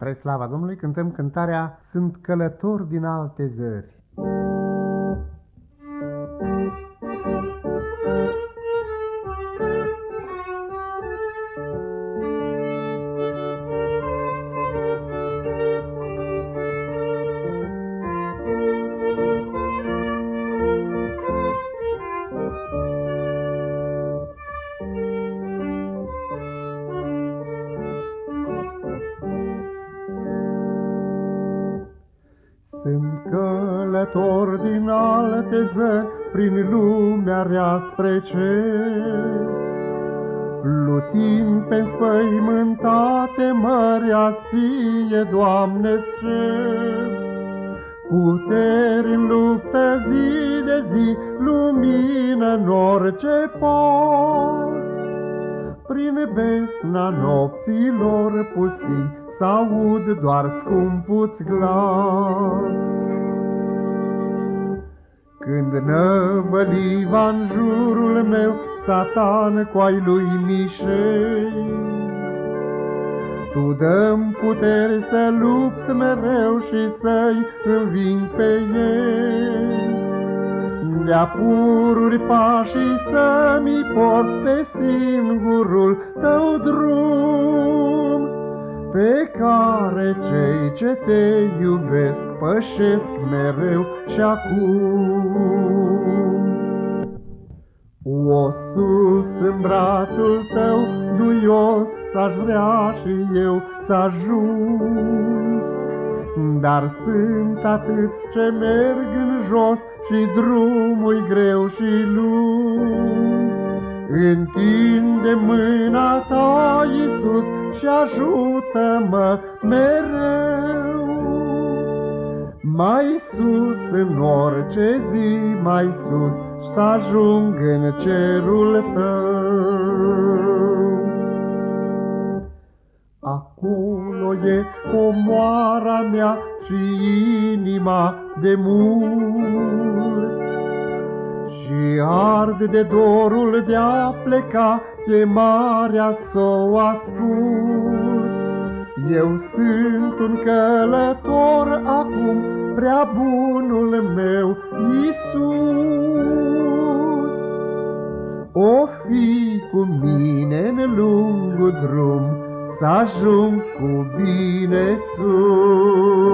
Spre slava Domnului cântăm cântarea Sunt călător din alte zări. Sunt călător din alte zări, prin lumea rea spre cer. Plutim pe spăimântate mări, asie, Doamne, cer. Puteri în luptă zi de zi, lumină în orice pas. Prin besna nopților pustii, S-aud doar scumpuți glas. Când năvăliva în jurul meu, Satan cu ai lui mișei, Tu dăm puteri să lupt mereu și să-i înving pe ei. De-a pururi pașii să-mi porți pe singurul tău drum, pe care cei ce te iubesc pășesc mereu și acum. O sus în brațul tău duios aș vrea și eu să ajung, dar sunt atâți ce merg în jos și drumul greu și lung. Întinde mâna ta, Iisus, și ajută-mă mereu. Mai sus în orice zi, mai sus, să ajung în cerul tău. Acolo e comoara mea și inima de mult, și ard de dorul de a pleca, chemarea să o ascult. Eu sunt un călător acum, prea bunul meu Iisus. O fi cu mine în lungul drum, să ajung cu bine sus.